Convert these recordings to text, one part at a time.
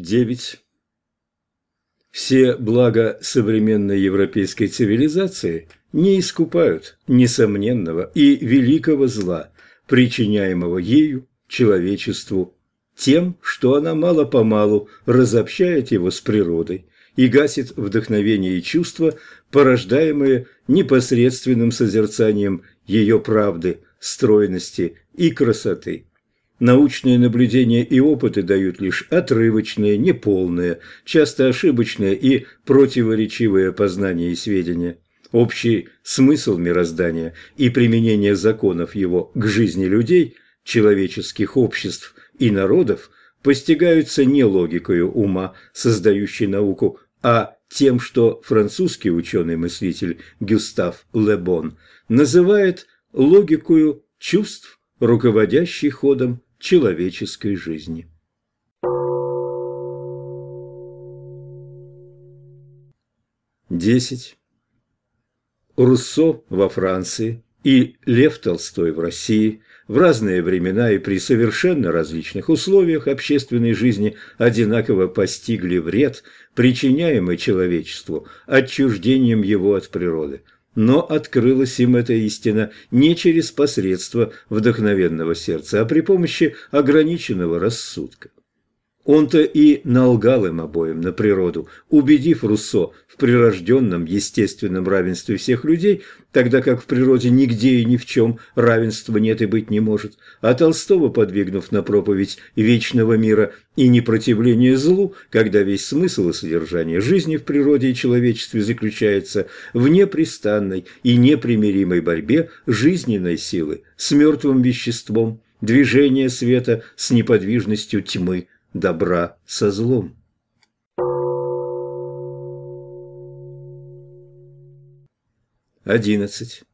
9. Все блага современной европейской цивилизации не искупают несомненного и великого зла, причиняемого ею человечеству тем, что она мало-помалу разобщает его с природой и гасит вдохновение и чувства, порождаемые непосредственным созерцанием ее правды, стройности и красоты. Научные наблюдения и опыты дают лишь отрывочные, неполные, часто ошибочные и противоречивые познания и сведения. Общий смысл мироздания и применение законов его к жизни людей, человеческих обществ и народов постигаются не логикою ума, создающей науку, а тем, что французский ученый-мыслитель Гюстав Лебон называет логикою чувств, руководящей ходом человеческой жизни. Десять. Руссо во Франции и Лев Толстой в России в разные времена и при совершенно различных условиях общественной жизни одинаково постигли вред, причиняемый человечеству отчуждением его от природы – но открылась им эта истина не через посредство вдохновенного сердца, а при помощи ограниченного рассудка. Он-то и налгал им обоим на природу, убедив Руссо в прирожденном естественном равенстве всех людей, тогда как в природе нигде и ни в чем равенства нет и быть не может, а Толстого подвигнув на проповедь вечного мира и непротивления злу, когда весь смысл и содержание жизни в природе и человечестве заключается в непрестанной и непримиримой борьбе жизненной силы с мертвым веществом, движения света с неподвижностью тьмы – добра со злом. Одиннадцать.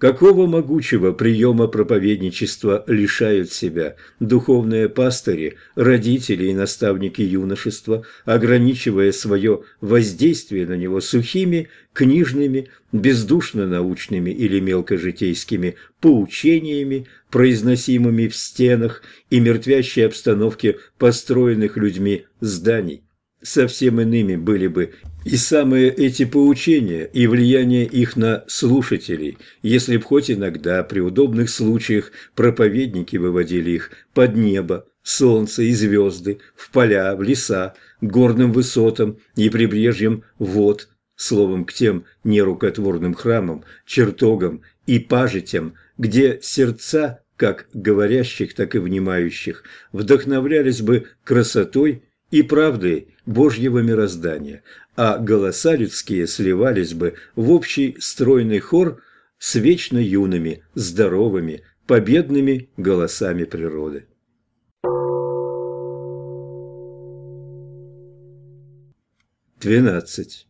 Какого могучего приема проповедничества лишают себя духовные пастыри, родители и наставники юношества, ограничивая свое воздействие на него сухими, книжными, бездушно-научными или мелкожитейскими поучениями, произносимыми в стенах и мертвящей обстановке построенных людьми зданий? Совсем иными были бы и самые эти поучения и влияние их на слушателей, если б хоть иногда при удобных случаях проповедники выводили их под небо, солнце и звезды, в поля, в леса, к горным высотам и прибрежьям вод, словом, к тем нерукотворным храмам, чертогам и пажитям, где сердца, как говорящих, так и внимающих, вдохновлялись бы красотой и правдой Божьего мироздания, а голоса людские сливались бы в общий стройный хор с вечно юными, здоровыми, победными голосами природы. Двенадцать.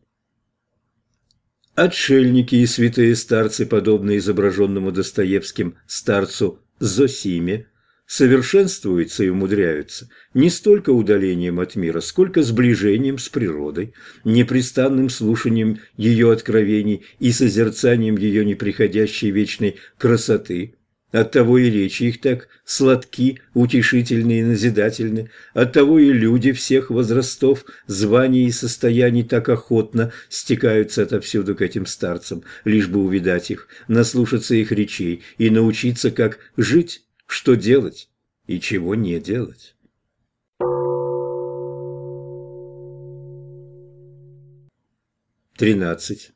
Отшельники и святые старцы, подобные изображенному Достоевским старцу Зосиме, совершенствуются и умудряются не столько удалением от мира, сколько сближением с природой, непрестанным слушанием ее откровений и созерцанием ее неприходящей вечной красоты. Оттого и речи их так сладки, утешительны и назидательны, оттого и люди всех возрастов, званий и состояний так охотно стекаются отовсюду к этим старцам, лишь бы увидать их, наслушаться их речей и научиться, как жить что делать и чего не делать. Тринадцать.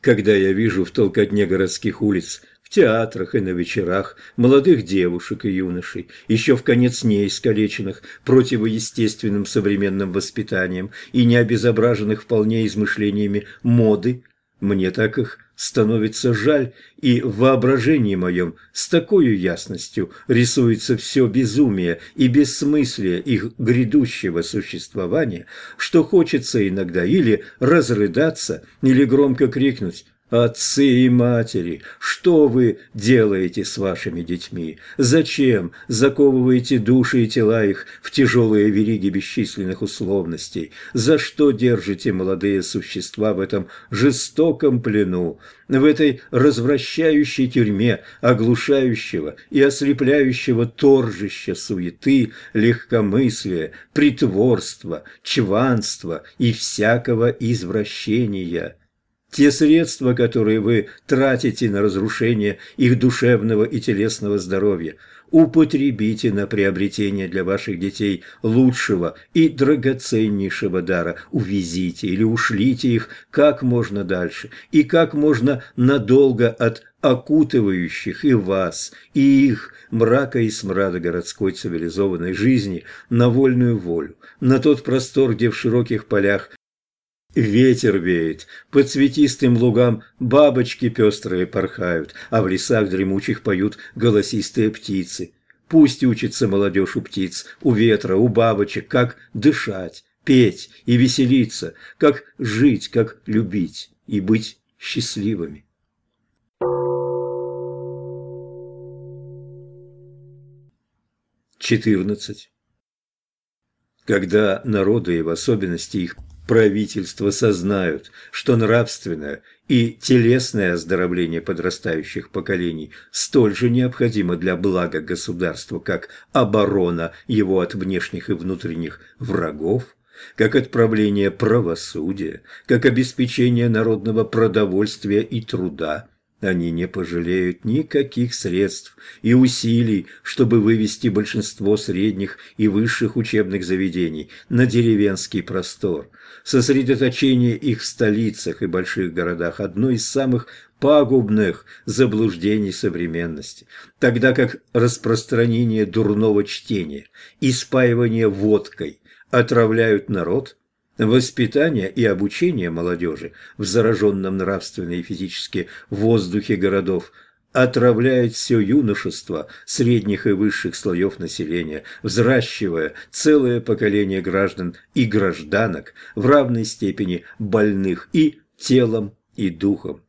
Когда я вижу в толкотне городских улиц, в театрах и на вечерах молодых девушек и юношей, еще в конец не искалеченных противоестественным современным воспитанием и не обезображенных вполне измышлениями моды, мне так их становится жаль, и в воображении моем с такой ясностью рисуется все безумие и бессмыслие их грядущего существования, что хочется иногда или разрыдаться, или громко крикнуть Отцы и матери, что вы делаете с вашими детьми? Зачем заковываете души и тела их в тяжелые вериги бесчисленных условностей? За что держите молодые существа в этом жестоком плену, в этой развращающей тюрьме оглушающего и ослепляющего торжища суеты, легкомыслия, притворства, чванства и всякого извращения? Те средства, которые вы тратите на разрушение их душевного и телесного здоровья, употребите на приобретение для ваших детей лучшего и драгоценнейшего дара. Увезите или ушлите их как можно дальше и как можно надолго от окутывающих и вас, и их мрака и смрада городской цивилизованной жизни на вольную волю, на тот простор, где в широких полях Ветер веет, по цветистым лугам бабочки пестрые порхают, а в лесах дремучих поют голосистые птицы. Пусть учится молодежь у птиц, у ветра, у бабочек, как дышать, петь и веселиться, как жить, как любить и быть счастливыми. Четырнадцать. Когда народы и в особенности их правительства сознают, что нравственное и телесное оздоровление подрастающих поколений столь же необходимо для блага государства, как оборона его от внешних и внутренних врагов, как отправление правосудия, как обеспечение народного продовольствия и труда, они не пожалеют никаких средств и усилий, чтобы вывести большинство средних и высших учебных заведений на деревенский простор. Сосредоточение их в столицах и больших городах – одно из самых пагубных заблуждений современности, тогда как распространение дурного чтения и спаивание водкой отравляют народ – Воспитание и обучение молодежи в зараженном нравственно и физически воздухе городов отравляет все юношество средних и высших слоев населения, взращивая целое поколение граждан и гражданок в равной степени больных и телом, и духом.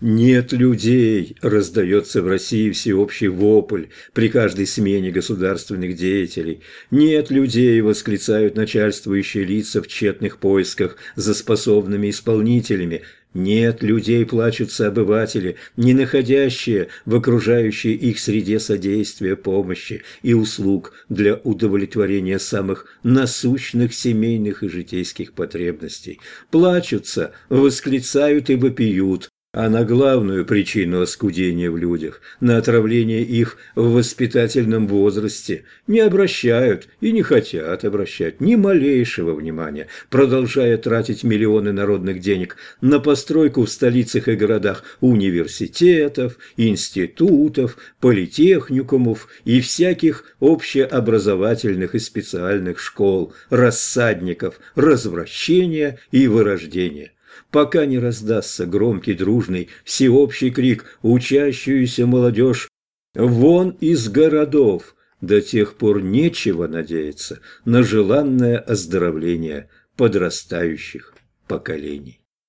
«Нет людей!» – раздается в России всеобщий вопль при каждой смене государственных деятелей. «Нет людей!» – восклицают начальствующие лица в тщетных поисках за способными исполнителями. «Нет людей!» – плачутся обыватели, не находящие в окружающей их среде содействия, помощи и услуг для удовлетворения самых насущных семейных и житейских потребностей. Плачутся, восклицают и вопиют, а на главную причину оскудения в людях, на отравление их в воспитательном возрасте, не обращают и не хотят обращать ни малейшего внимания, продолжая тратить миллионы народных денег на постройку в столицах и городах университетов, институтов, политехникумов и всяких общеобразовательных и специальных школ, рассадников, развращения и вырождения пока не раздастся громкий, дружный, всеобщий крик «Учащуюся молодежь! Вон из городов!» До тех пор нечего надеяться на желанное оздоровление подрастающих поколений.